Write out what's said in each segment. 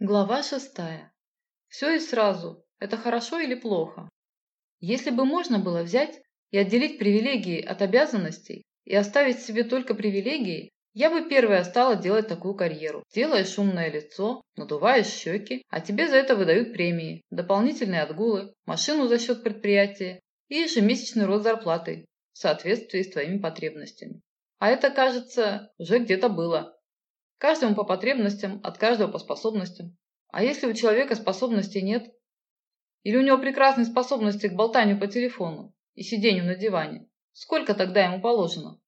Глава шестая. Все и сразу. Это хорошо или плохо? Если бы можно было взять и отделить привилегии от обязанностей и оставить себе только привилегии, я бы первая стала делать такую карьеру. Делаешь шумное лицо, надуваешь щеки, а тебе за это выдают премии, дополнительные отгулы, машину за счет предприятия и ежемесячный рост зарплаты в соответствии с твоими потребностями. А это, кажется, уже где-то было. Каждому по потребностям, от каждого по способностям. А если у человека способностей нет? Или у него прекрасные способности к болтанию по телефону и сидению на диване? Сколько тогда ему положено?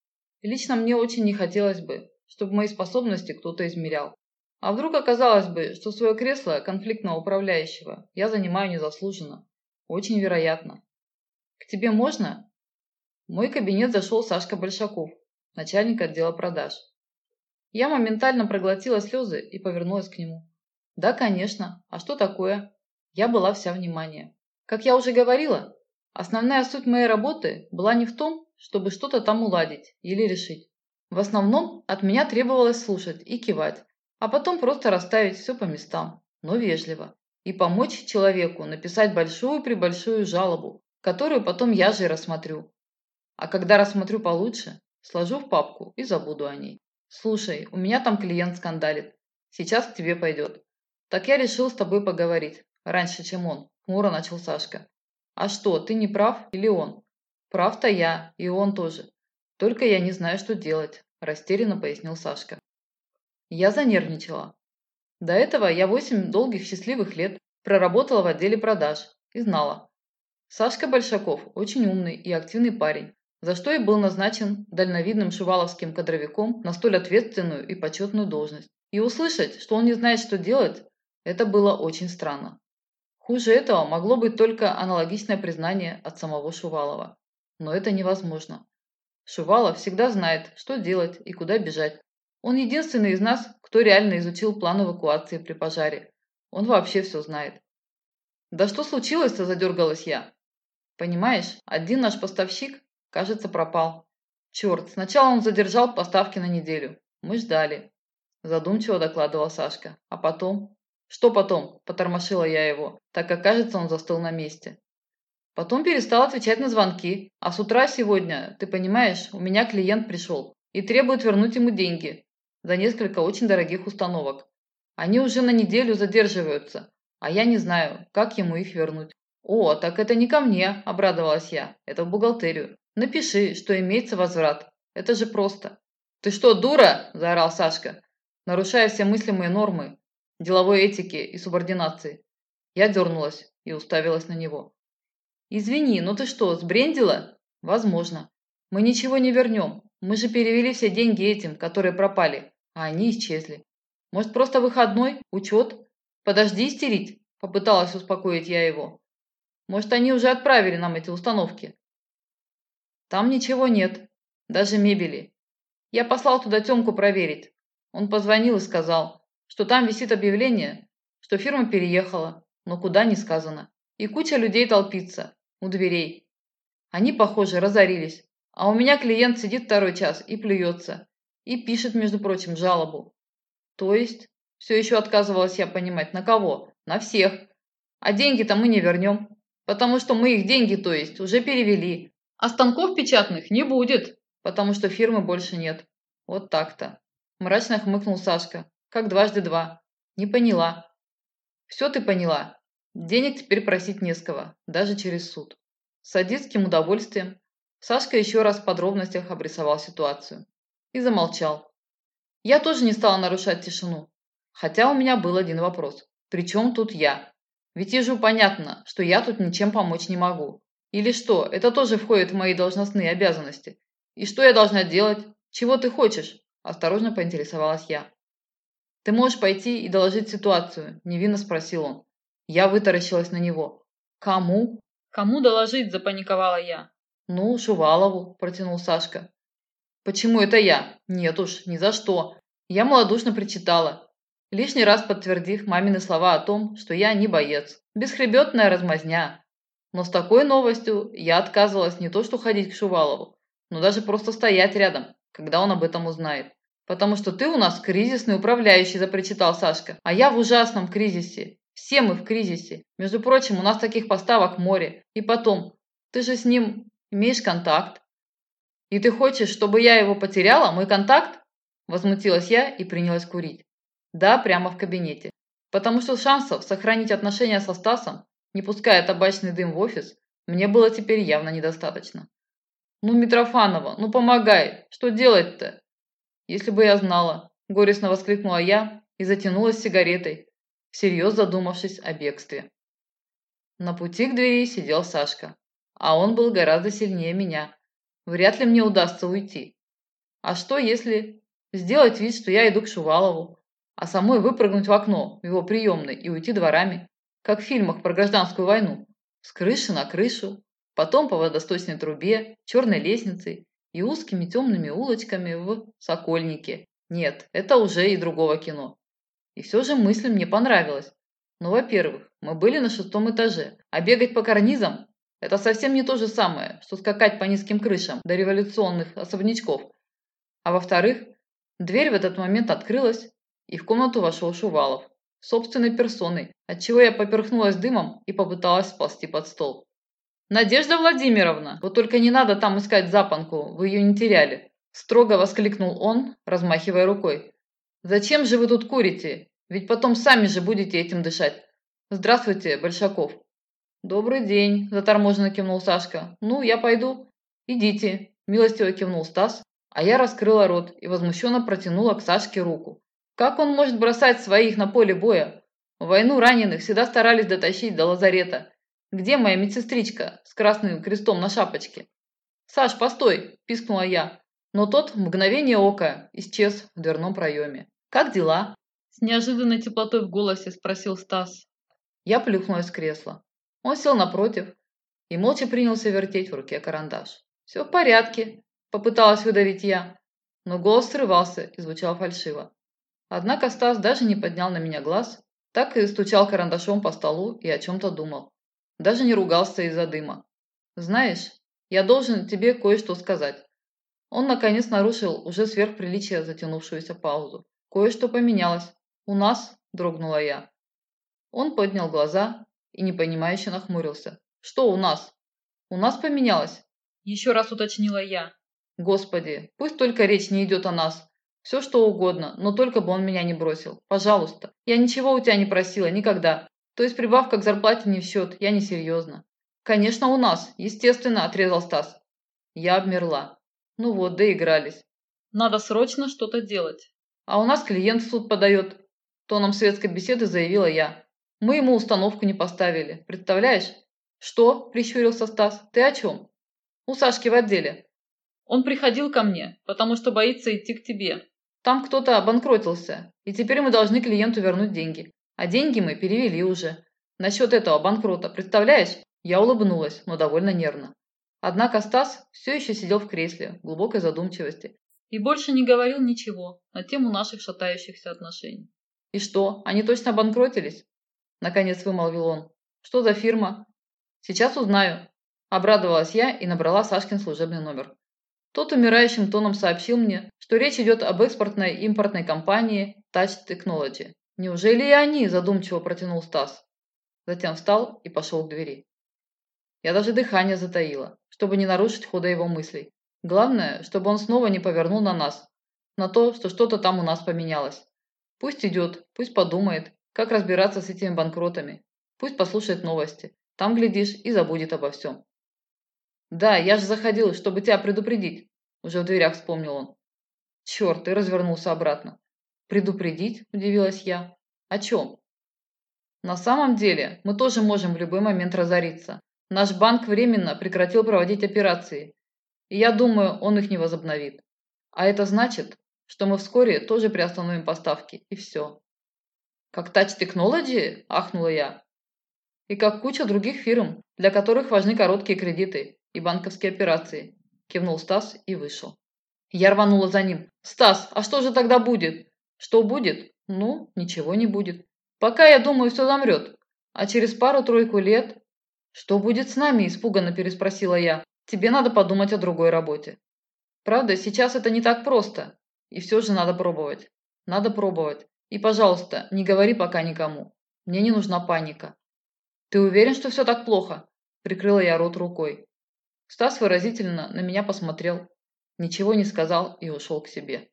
лично мне очень не хотелось бы, чтобы мои способности кто-то измерял. А вдруг оказалось бы, что свое кресло конфликтного управляющего я занимаю незаслуженно? Очень вероятно. К тебе можно? В мой кабинет зашел Сашка Большаков, начальник отдела продаж. Я моментально проглотила слезы и повернулась к нему. «Да, конечно. А что такое?» Я была вся внимание. Как я уже говорила, основная суть моей работы была не в том, чтобы что-то там уладить или решить. В основном от меня требовалось слушать и кивать, а потом просто расставить все по местам, но вежливо, и помочь человеку написать большую-пребольшую жалобу, которую потом я же и рассмотрю. А когда рассмотрю получше, сложу в папку и забуду о ней. «Слушай, у меня там клиент скандалит. Сейчас к тебе пойдет. Так я решил с тобой поговорить. Раньше, чем он», – хмуро начал Сашка. «А что, ты не прав или он?» «Прав-то я, и он тоже. Только я не знаю, что делать», – растерянно пояснил Сашка. Я занервничала. До этого я восемь долгих счастливых лет проработала в отделе продаж и знала. Сашка Большаков очень умный и активный парень, за что и был назначен дальновидным шуваловским кадровиком на столь ответственную и почетную должность. И услышать, что он не знает, что делать, это было очень странно. Хуже этого могло быть только аналогичное признание от самого Шувалова. Но это невозможно. Шувалов всегда знает, что делать и куда бежать. Он единственный из нас, кто реально изучил план эвакуации при пожаре. Он вообще все знает. «Да что случилось-то?» – задергалась я. «Понимаешь, один наш поставщик Кажется, пропал. Черт, сначала он задержал поставки на неделю. Мы ждали. Задумчиво докладывал Сашка. А потом? Что потом? Потормошила я его, так как, кажется, он застыл на месте. Потом перестал отвечать на звонки. А с утра сегодня, ты понимаешь, у меня клиент пришел и требует вернуть ему деньги за несколько очень дорогих установок. Они уже на неделю задерживаются, а я не знаю, как ему их вернуть. «О, так это не ко мне», – обрадовалась я. «Это в бухгалтерию». Напиши, что имеется возврат. Это же просто. Ты что, дура? заорал Сашка, нарушая все мыслимые нормы деловой этики и субординации. Я дернулась и уставилась на него. «Извини, но ты что, сбрендила?» «Возможно. Мы ничего не вернем. Мы же перевели все деньги этим, которые пропали, а они исчезли. Может, просто выходной? Учет? Подожди истерить!» Попыталась успокоить я его. «Может, они уже отправили нам эти установки?» Там ничего нет, даже мебели. Я послал туда Тёмку проверить. Он позвонил и сказал, что там висит объявление, что фирма переехала, но куда не сказано. И куча людей толпится у дверей. Они, похоже, разорились. А у меня клиент сидит второй час и плюется. И пишет, между прочим, жалобу. То есть, все еще отказывалась я понимать, на кого? На всех. А деньги-то мы не вернем. Потому что мы их деньги, то есть, уже перевели. А станков печатных не будет, потому что фирмы больше нет. Вот так-то. Мрачно хмыкнул Сашка. Как дважды два. Не поняла. Все ты поняла. Денег теперь просить не с кого, даже через суд. С садистским удовольствием Сашка еще раз в подробностях обрисовал ситуацию. И замолчал. Я тоже не стала нарушать тишину. Хотя у меня был один вопрос. Причем тут я? Ведь ежу понятно, что я тут ничем помочь не могу. Или что, это тоже входит в мои должностные обязанности? И что я должна делать? Чего ты хочешь? Осторожно поинтересовалась я. Ты можешь пойти и доложить ситуацию, невинно спросил он. Я вытаращилась на него. Кому? Кому доложить, запаниковала я. Ну, Шувалову, протянул Сашка. Почему это я? Нет уж, ни за что. Я малодушно причитала, лишний раз подтвердив мамины слова о том, что я не боец. Бесхребетная размазня, но с такой новостью я отказывалась не то что ходить к Шувалову, но даже просто стоять рядом, когда он об этом узнает. «Потому что ты у нас кризисный управляющий», – запричитал Сашка. «А я в ужасном кризисе. Все мы в кризисе. Между прочим, у нас таких поставок море. И потом, ты же с ним имеешь контакт. И ты хочешь, чтобы я его потеряла, мой контакт?» Возмутилась я и принялась курить. Да, прямо в кабинете. Потому что шансов сохранить отношения со Стасом, не пуская табачный дым в офис, мне было теперь явно недостаточно. «Ну, Митрофанова, ну помогай! Что делать-то?» «Если бы я знала!» – горестно воскликнула я и затянулась сигаретой, всерьез задумавшись о бегстве. На пути к двери сидел Сашка, а он был гораздо сильнее меня. Вряд ли мне удастся уйти. А что, если сделать вид, что я иду к Шувалову, а самой выпрыгнуть в окно в его приемной и уйти дворами, как в фильмах про гражданскую войну, с крыши на крышу, потом по водосточной трубе, черной лестницей и узкими темными улочками в Сокольнике. Нет, это уже и другого кино. И все же мысль мне понравилась. Ну, во-первых, мы были на шестом этаже, а бегать по карнизам – это совсем не то же самое, что скакать по низким крышам до революционных особнячков. А во-вторых, дверь в этот момент открылась, и в комнату вошел Шувалов, собственной персоной, отчего я поперхнулась дымом и попыталась сползти под стол. «Надежда Владимировна, вот только не надо там искать запонку, вы ее не теряли!» Строго воскликнул он, размахивая рукой. «Зачем же вы тут курите? Ведь потом сами же будете этим дышать. Здравствуйте, Большаков!» «Добрый день!» – заторможенно кивнул Сашка. «Ну, я пойду». «Идите!» – милостиво кивнул Стас, а я раскрыла рот и возмущенно протянула к Сашке руку. «Как он может бросать своих на поле боя? В войну раненых всегда старались дотащить до лазарета. Где моя медсестричка с красным крестом на шапочке? Саш, постой, пискнула я. Но тот в мгновение ока исчез в дверном проеме. Как дела? С неожиданной теплотой в голосе спросил Стас. Я плюхнулась в кресло. Он сел напротив и молча принялся вертеть в руке карандаш. «Все в порядке», – попыталась выдавить я, но голос срывался и звучал фальшиво. Однако Стас даже не поднял на меня глаз, так и стучал карандашом по столу и о чем-то думал. Даже не ругался из-за дыма. «Знаешь, я должен тебе кое-что сказать». Он, наконец, нарушил уже сверхприличие затянувшуюся паузу. «Кое-что поменялось. У нас?» – дрогнула я. Он поднял глаза и непонимающе нахмурился. «Что у нас?» «У нас поменялось?» Еще раз уточнила я. «Господи, пусть только речь не идет о нас. Все что угодно, но только бы он меня не бросил. Пожалуйста. Я ничего у тебя не просила, никогда. То есть прибавка к зарплате не в счет, я не серьезно. Конечно, у нас, естественно, отрезал Стас. Я обмерла. Ну вот, доигрались. Надо срочно что-то делать. А у нас клиент в суд подает. Тоном светской беседы заявила я. Мы ему установку не поставили. Представляешь? Что? Прищурился Стас. Ты о чем? У Сашки в отделе. Он приходил ко мне, потому что боится идти к тебе. Там кто-то обанкротился, и теперь мы должны клиенту вернуть деньги. А деньги мы перевели уже. Насчет этого банкрота, представляешь? Я улыбнулась, но довольно нервно. Однако Стас все еще сидел в кресле, в глубокой задумчивости, и больше не говорил ничего на тему наших шатающихся отношений. «И что, они точно обанкротились?» Наконец вымолвил он. «Что за фирма?» «Сейчас узнаю». Обрадовалась я и набрала Сашкин служебный номер. Тот умирающим тоном сообщил мне, что речь идет об экспортной импортной компании Touch Technology. «Неужели и они?» – задумчиво протянул Стас. Затем встал и пошел к двери. Я даже дыхание затаила, чтобы не нарушить хода его мыслей. Главное, чтобы он снова не повернул на нас, на то, что что-то там у нас поменялось. Пусть идет, пусть подумает, как разбираться с этими банкротами. Пусть послушает новости. Там, глядишь, и забудет обо всем. «Да, я же заходил, чтобы тебя предупредить», – уже в дверях вспомнил он. «Черт, и развернулся обратно. «Предупредить?» – удивилась я. «О чем?» «На самом деле, мы тоже можем в любой момент разориться. Наш банк временно прекратил проводить операции, и я думаю, он их не возобновит. А это значит, что мы вскоре тоже приостановим поставки, и все». «Как Touch Technology?» – ахнула я. «И как куча других фирм, для которых важны короткие кредиты и банковские операции», – кивнул Стас и вышел. Я рванула за ним. «Стас, а что же тогда будет? Что будет? Ну, ничего не будет. Пока, я думаю, все замрет. А через пару-тройку лет... Что будет с нами? Испуганно переспросила я. Тебе надо подумать о другой работе. Правда, сейчас это не так просто. И все же надо пробовать. Надо пробовать. И, пожалуйста, не говори пока никому. Мне не нужна паника. Ты уверен, что все так плохо? Прикрыла я рот рукой. Стас выразительно на меня посмотрел, ничего не сказал и ушел к себе.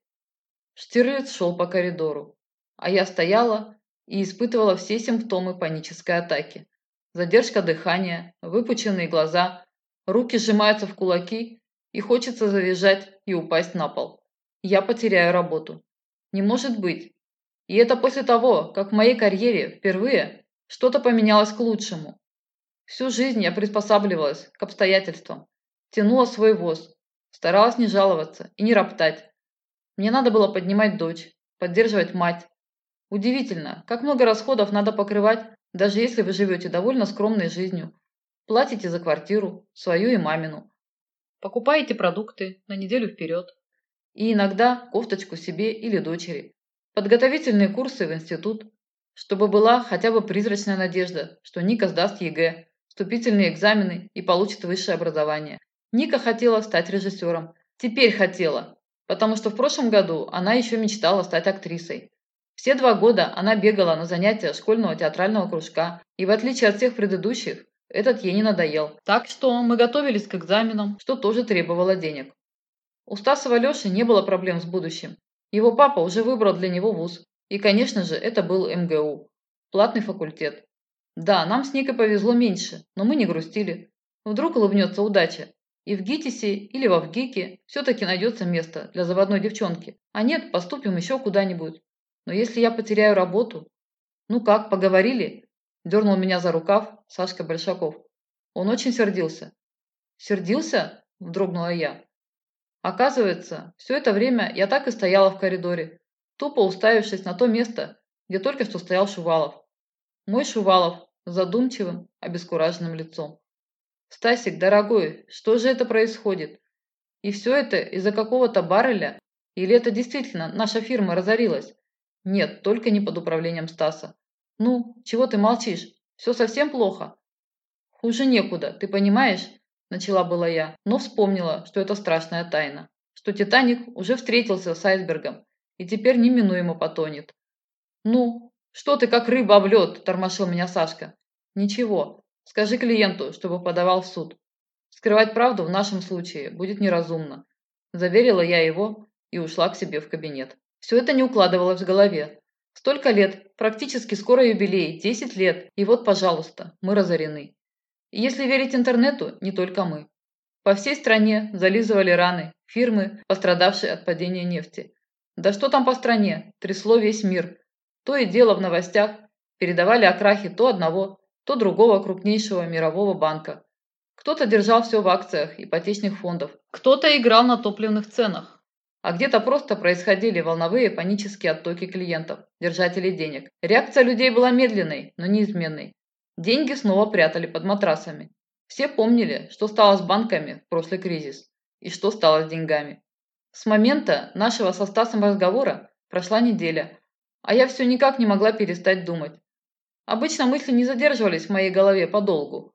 Штирлиц шел по коридору, а я стояла и испытывала все симптомы панической атаки. Задержка дыхания, выпученные глаза, руки сжимаются в кулаки и хочется завизжать и упасть на пол. Я потеряю работу. Не может быть. И это после того, как в моей карьере впервые что-то поменялось к лучшему. Всю жизнь я приспосабливалась к обстоятельствам, тянула свой воз, старалась не жаловаться и не роптать. Мне надо было поднимать дочь, поддерживать мать. Удивительно, как много расходов надо покрывать, даже если вы живете довольно скромной жизнью. Платите за квартиру, свою и мамину. Покупаете продукты на неделю вперед. И иногда кофточку себе или дочери. Подготовительные курсы в институт, чтобы была хотя бы призрачная надежда, что Ника сдаст ЕГЭ, вступительные экзамены и получит высшее образование. Ника хотела стать режиссером. Теперь хотела, потому что в прошлом году она еще мечтала стать актрисой. Все два года она бегала на занятия школьного театрального кружка, и в отличие от всех предыдущих, этот ей не надоел. Так что мы готовились к экзаменам, что тоже требовало денег. У Стасова Леши не было проблем с будущим. Его папа уже выбрал для него вуз. И, конечно же, это был МГУ. Платный факультет. Да, нам с Никой повезло меньше, но мы не грустили. Вдруг улыбнется удача. И в ГИТИСе или во ВГИКе все-таки найдется место для заводной девчонки. А нет, поступим еще куда-нибудь. Но если я потеряю работу... Ну как, поговорили? Дернул меня за рукав Сашка Большаков. Он очень сердился. «Сердился?» – вздрогнула я. Оказывается, все это время я так и стояла в коридоре, тупо уставившись на то место, где только что стоял Шувалов. Мой Шувалов задумчивым, обескураженным лицом. «Стасик, дорогой, что же это происходит? И все это из-за какого-то барреля? Или это действительно наша фирма разорилась? Нет, только не под управлением Стаса. «Ну, чего ты молчишь? Все совсем плохо?» «Хуже некуда, ты понимаешь?» – начала была я, но вспомнила, что это страшная тайна, что «Титаник» уже встретился с айсбергом и теперь неминуемо потонет. «Ну, что ты как рыба об лед?» – тормошил меня Сашка. «Ничего, скажи клиенту, чтобы подавал в суд. Скрывать правду в нашем случае будет неразумно», – заверила я его и ушла к себе в кабинет. Все это не укладывалось в голове, Столько лет, практически скоро юбилей, 10 лет, и вот, пожалуйста, мы разорены. Если верить интернету, не только мы. По всей стране зализывали раны фирмы, пострадавшие от падения нефти. Да что там по стране, трясло весь мир. То и дело в новостях передавали о крахе то одного, то другого крупнейшего мирового банка. Кто-то держал все в акциях ипотечных фондов, кто-то играл на топливных ценах, а где-то просто происходили волновые панические оттоки клиентов, держателей денег. Реакция людей была медленной, но неизменной. Деньги снова прятали под матрасами. Все помнили, что стало с банками в прошлый кризис и что стало с деньгами. С момента нашего со Стасом разговора прошла неделя, а я все никак не могла перестать думать. Обычно мысли не задерживались в моей голове подолгу.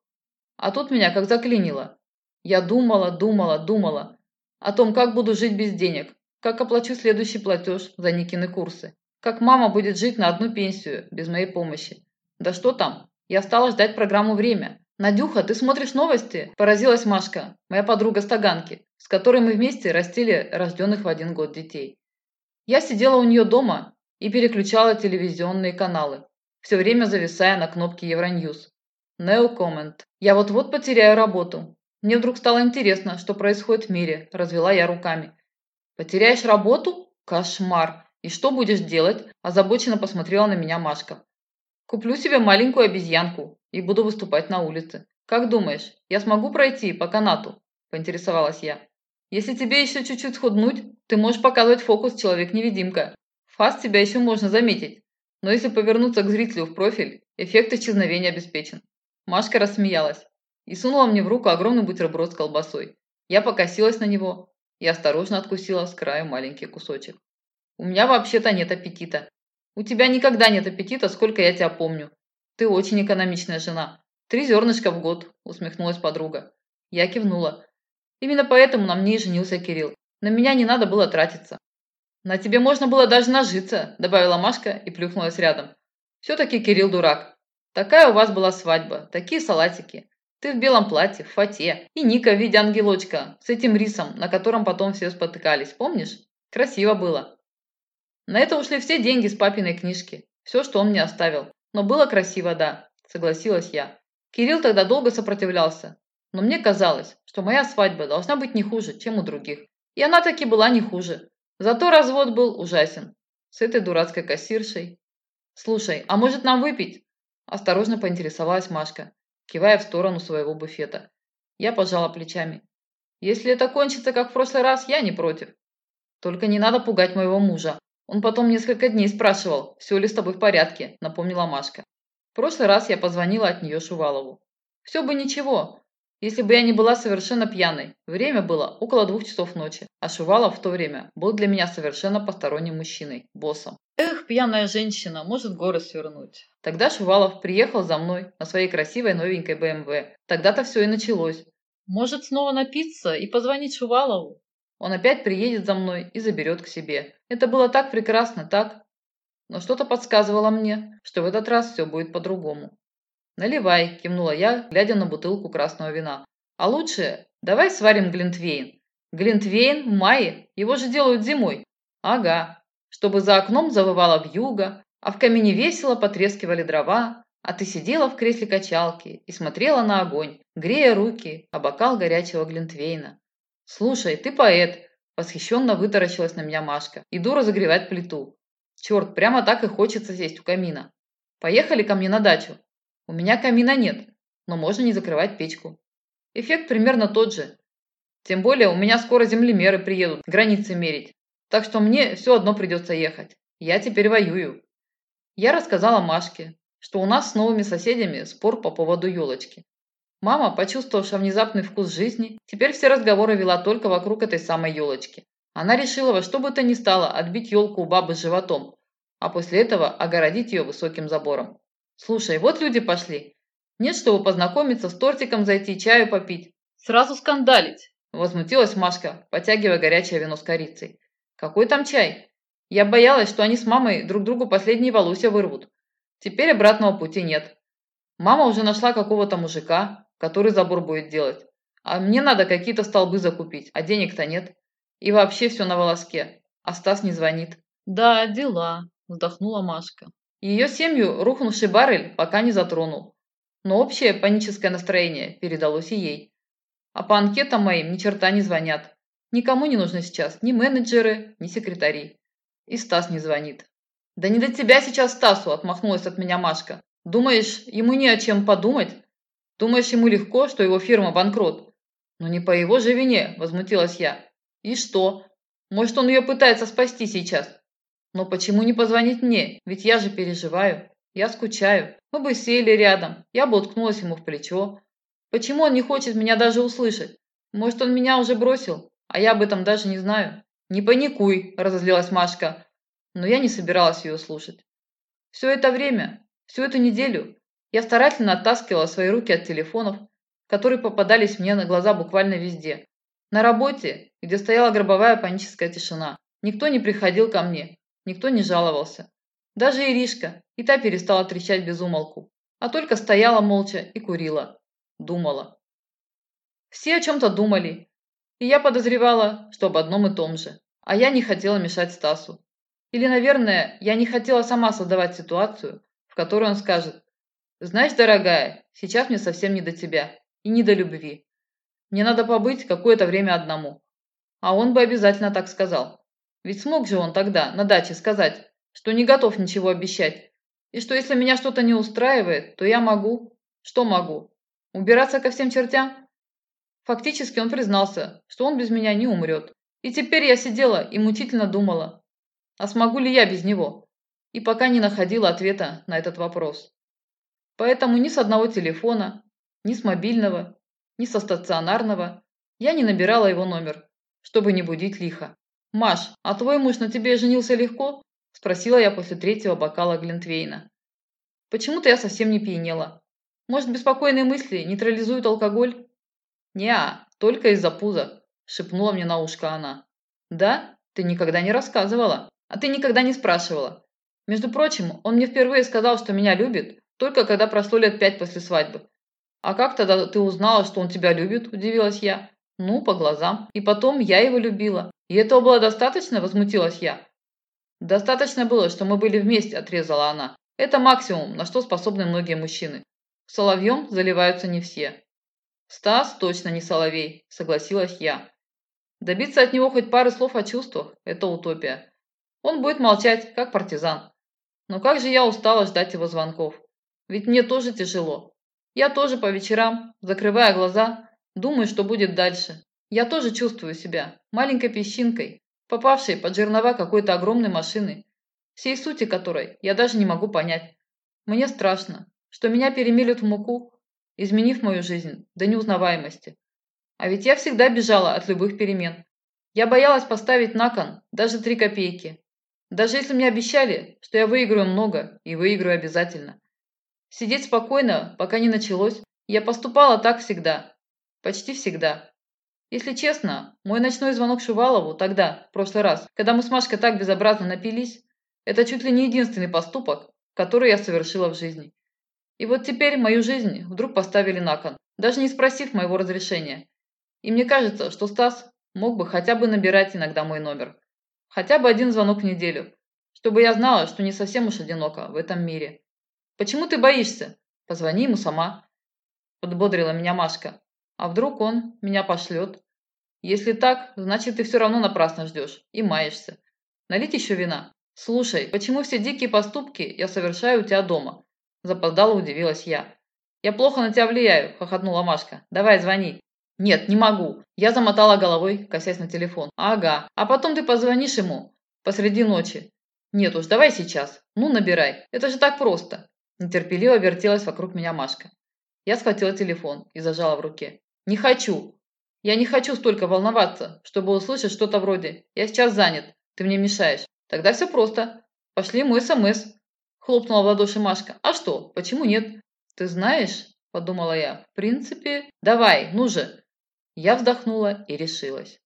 А тут меня как заклинило. Я думала, думала, думала о том, как буду жить без денег, как оплачу следующий платеж за Никины курсы? Как мама будет жить на одну пенсию без моей помощи? Да что там? Я стала ждать программу «Время». «Надюха, ты смотришь новости?» – поразилась Машка, моя подруга Стаганки, с которой мы вместе растили рожденных в один год детей. Я сидела у нее дома и переключала телевизионные каналы, все время зависая на кнопке Евроньюз. No comment. Я вот-вот потеряю работу. Мне вдруг стало интересно, что происходит в мире, развела я руками. «Потеряешь работу? Кошмар! И что будешь делать?» – озабоченно посмотрела на меня Машка. «Куплю себе маленькую обезьянку и буду выступать на улице. Как думаешь, я смогу пройти по канату?» – поинтересовалась я. «Если тебе еще чуть-чуть схуднуть, ты можешь показывать фокус «Человек-невидимка». Фас тебя еще можно заметить. Но если повернуться к зрителю в профиль, эффект исчезновения обеспечен». Машка рассмеялась и сунула мне в руку огромный бутерброд с колбасой. Я покосилась на него, и осторожно откусила с краю маленький кусочек. «У меня вообще-то нет аппетита. У тебя никогда нет аппетита, сколько я тебя помню. Ты очень экономичная жена. Три зернышка в год», – усмехнулась подруга. Я кивнула. «Именно поэтому на мне и женился Кирилл. На меня не надо было тратиться». «На тебе можно было даже нажиться», – добавила Машка и плюхнулась рядом. «Все-таки Кирилл дурак. Такая у вас была свадьба, такие салатики. Ты в белом платье, в фате. И Ника в виде ангелочка с этим рисом, на котором потом все спотыкались. Помнишь? Красиво было. На это ушли все деньги с папиной книжки. Все, что он мне оставил. Но было красиво, да, согласилась я. Кирилл тогда долго сопротивлялся. Но мне казалось, что моя свадьба должна быть не хуже, чем у других. И она таки была не хуже. Зато развод был ужасен. С этой дурацкой кассиршей. «Слушай, а может нам выпить?» Осторожно поинтересовалась Машка, кивая в сторону своего буфета. Я пожала плечами. «Если это кончится, как в прошлый раз, я не против. Только не надо пугать моего мужа. Он потом несколько дней спрашивал, все ли с тобой в порядке», напомнила Машка. В прошлый раз я позвонила от нее Шувалову. «Все бы ничего, если бы я не была совершенно пьяной. Время было около двух часов ночи, а Шувалов в то время был для меня совершенно посторонним мужчиной, боссом. Эх, пьяная женщина, может горы свернуть. Тогда Шувалов приехал за мной на своей красивой новенькой БМВ. Тогда-то все и началось. Может снова напиться и позвонить Шувалову? Он опять приедет за мной и заберет к себе. Это было так прекрасно, так? Но что-то подсказывало мне, что в этот раз все будет по-другому. «Наливай», – кивнула я, глядя на бутылку красного вина. «А лучше давай сварим глинтвейн». «Глинтвейн в мае? Его же делают зимой». «Ага. Чтобы за окном завывала вьюга, а в камине весело потрескивали дрова, а ты сидела в кресле качалки и смотрела на огонь, грея руки, а бокал горячего глинтвейна. Слушай, ты поэт!» Восхищенно вытаращилась на меня Машка. «Иду разогревать плиту. Черт, прямо так и хочется сесть у камина. Поехали ко мне на дачу. У меня камина нет, но можно не закрывать печку. Эффект примерно тот же. Тем более у меня скоро землемеры приедут границы мерить. Так что мне все одно придется ехать. Я теперь воюю. Я рассказала Машке, что у нас с новыми соседями спор по поводу елочки. Мама, почувствовавшая внезапный вкус жизни, теперь все разговоры вела только вокруг этой самой елочки. Она решила во что бы то ни стало отбить елку у бабы с животом, а после этого огородить ее высоким забором. Слушай, вот люди пошли. Нет, чтобы познакомиться, с тортиком зайти, чаю попить. Сразу скандалить. Возмутилась Машка, потягивая горячее вино с корицей. Какой там чай? Я боялась, что они с мамой друг другу последние волосья вырвут. Теперь обратного пути нет. Мама уже нашла какого-то мужика, который забор будет делать. А мне надо какие-то столбы закупить, а денег-то нет. И вообще все на волоске. А Стас не звонит. Да, дела, вздохнула Машка. Ее семью рухнувший баррель пока не затронул, но общее паническое настроение передалось и ей. А по анкетам моим ни черта не звонят. Никому не нужны сейчас ни менеджеры, ни секретари. И Стас не звонит. «Да не до тебя сейчас Стасу!» – отмахнулась от меня Машка. «Думаешь, ему не о чем подумать? Думаешь, ему легко, что его фирма банкрот?» «Ну не по его же вине!» – возмутилась я. «И что? Может, он ее пытается спасти сейчас?» Но почему не позвонить мне? Ведь я же переживаю. Я скучаю. Мы бы сели рядом. Я бы уткнулась ему в плечо. Почему он не хочет меня даже услышать? Может, он меня уже бросил, а я об этом даже не знаю. Не паникуй, разозлилась Машка. Но я не собиралась ее слушать. Все это время, всю эту неделю я старательно оттаскивала свои руки от телефонов, которые попадались мне на глаза буквально везде. На работе, где стояла гробовая паническая тишина, никто не приходил ко мне, Никто не жаловался. Даже Иришка, и та перестала трещать без умолку, а только стояла молча и курила. Думала. Все о чем-то думали, и я подозревала, что об одном и том же. А я не хотела мешать Стасу. Или, наверное, я не хотела сама создавать ситуацию, в которой он скажет «Знаешь, дорогая, сейчас мне совсем не до тебя и не до любви. Мне надо побыть какое-то время одному». А он бы обязательно так сказал. Ведь смог же он тогда на даче сказать, что не готов ничего обещать, и что если меня что-то не устраивает, то я могу. Что могу? Убираться ко всем чертям? Фактически он признался, что он без меня не умрет. И теперь я сидела и мучительно думала, а смогу ли я без него? И пока не находила ответа на этот вопрос. Поэтому ни с одного телефона, ни с мобильного, ни со стационарного я не набирала его номер, чтобы не будить лихо. «Маш, а твой муж на тебе женился легко?» – спросила я после третьего бокала Глинтвейна. Почему-то я совсем не пьянела. Может, беспокойные мысли нейтрализуют алкоголь? «Не-а, только из-за пуза», – шепнула мне на ушко она. «Да? Ты никогда не рассказывала, а ты никогда не спрашивала. Между прочим, он мне впервые сказал, что меня любит, только когда прошло лет пять после свадьбы. А как тогда ты узнала, что он тебя любит, удивилась я. Ну, по глазам. И потом я его любила. И этого было достаточно, возмутилась я. Достаточно было, что мы были вместе, отрезала она. Это максимум, на что способны многие мужчины. Соловьем заливаются не все. Стас точно не соловей, согласилась я. Добиться от него хоть пары слов о чувствах – это утопия. Он будет молчать, как партизан. Но как же я устала ждать его звонков. Ведь мне тоже тяжело. Я тоже по вечерам, закрывая глаза, думаю, что будет дальше. Я тоже чувствую себя маленькой песчинкой, попавшей под жернова какой-то огромной машины, всей сути которой я даже не могу понять. Мне страшно, что меня перемелют в муку, изменив мою жизнь до неузнаваемости. А ведь я всегда бежала от любых перемен. Я боялась поставить на кон даже три копейки. Даже если мне обещали, что я выиграю много и выиграю обязательно. Сидеть спокойно, пока не началось, я поступала так всегда. Почти всегда. Если честно, мой ночной звонок Шувалову тогда, в прошлый раз, когда мы с Машкой так безобразно напились, это чуть ли не единственный поступок, который я совершила в жизни. И вот теперь мою жизнь вдруг поставили на кон, даже не спросив моего разрешения. И мне кажется, что Стас мог бы хотя бы набирать иногда мой номер. Хотя бы один звонок в неделю, чтобы я знала, что не совсем уж одинока в этом мире. «Почему ты боишься? Позвони ему сама», – подбодрила меня Машка. «А вдруг он меня пошлет? Если так, значит, ты все равно напрасно ждешь и маешься. Налить еще вина? Слушай, почему все дикие поступки я совершаю у тебя дома?» Запоздало удивилась я. «Я плохо на тебя влияю», – хохотнула Машка. «Давай, звони». «Нет, не могу». Я замотала головой, косясь на телефон. «Ага. А потом ты позвонишь ему посреди ночи». «Нет уж, давай сейчас. Ну, набирай. Это же так просто». Нетерпеливо вертелась вокруг меня Машка. Я схватила телефон и зажала в руке. «Не хочу. Я не хочу столько волноваться, чтобы услышать что-то вроде «Я сейчас занят, ты мне мешаешь». Тогда все просто. Пошли мой СМС». Хлопнула в ладоши Машка. «А что? Почему нет?» «Ты знаешь?» – подумала я. «В принципе, давай, ну же, я вздохнула и решилась.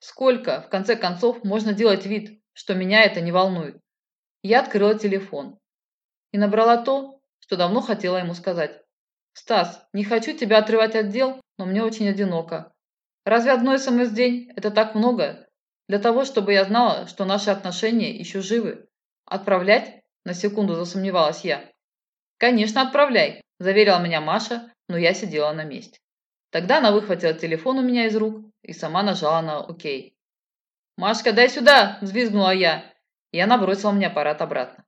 Сколько, в конце концов, можно делать вид, что меня это не волнует? Я открыла телефон и набрала то, что давно хотела ему сказать. «Стас, не хочу тебя отрывать от дел, но мне очень одиноко. Разве одно СМС день – это так много? Для того, чтобы я знала, что наши отношения еще живы. Отправлять?» – на секунду засомневалась я. «Конечно, отправляй», – заверила меня Маша, но я сидела на месте. Тогда она выхватила телефон у меня из рук и сама нажала на «Ок». «Машка, дай сюда!» – взвизгнула я, и она бросила мне аппарат обратно.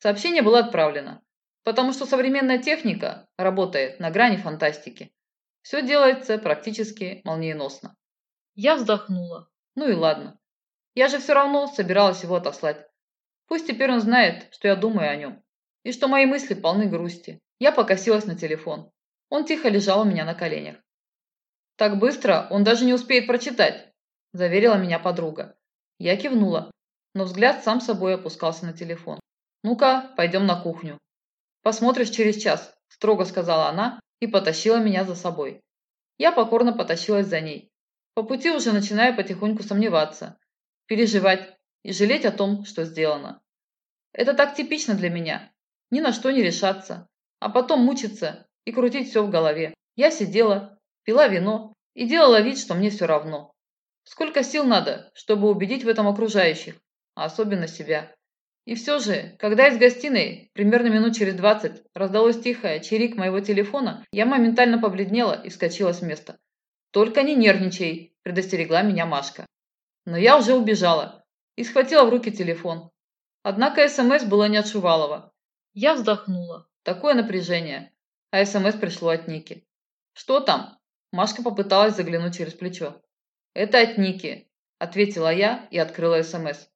Сообщение было отправлено, потому что современная техника работает на грани фантастики. Все делается практически молниеносно. Я вздохнула. Ну и ладно. Я же все равно собиралась его отослать. Пусть теперь он знает, что я думаю о нем. И что мои мысли полны грусти. Я покосилась на телефон. Он тихо лежал у меня на коленях. «Так быстро он даже не успеет прочитать», – заверила меня подруга. Я кивнула, но взгляд сам собой опускался на телефон. «Ну-ка, пойдем на кухню». «Посмотришь через час», – строго сказала она и потащила меня за собой. Я покорно потащилась за ней. По пути уже начинаю потихоньку сомневаться, переживать и жалеть о том, что сделано. Это так типично для меня. Ни на что не решаться, а потом мучиться и крутить все в голове. Я сидела, пила вино и делала вид, что мне все равно. Сколько сил надо, чтобы убедить в этом окружающих, а особенно себя. И все же, когда из гостиной, примерно минут через двадцать, раздалось тихое чирик моего телефона, я моментально побледнела и вскочила с места. «Только не нервничай», – предостерегла меня Машка. Но я уже убежала и схватила в руки телефон. Однако СМС было не от Шувалова. Я вздохнула. Такое напряжение. А СМС пришло от Ники. «Что там?» Машка попыталась заглянуть через плечо. «Это от Ники», – ответила я и открыла СМС.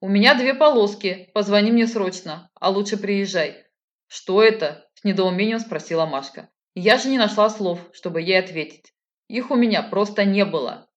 «У меня две полоски. Позвони мне срочно, а лучше приезжай». «Что это?» – с недоумением спросила Машка. Я же не нашла слов, чтобы ей ответить. Их у меня просто не было.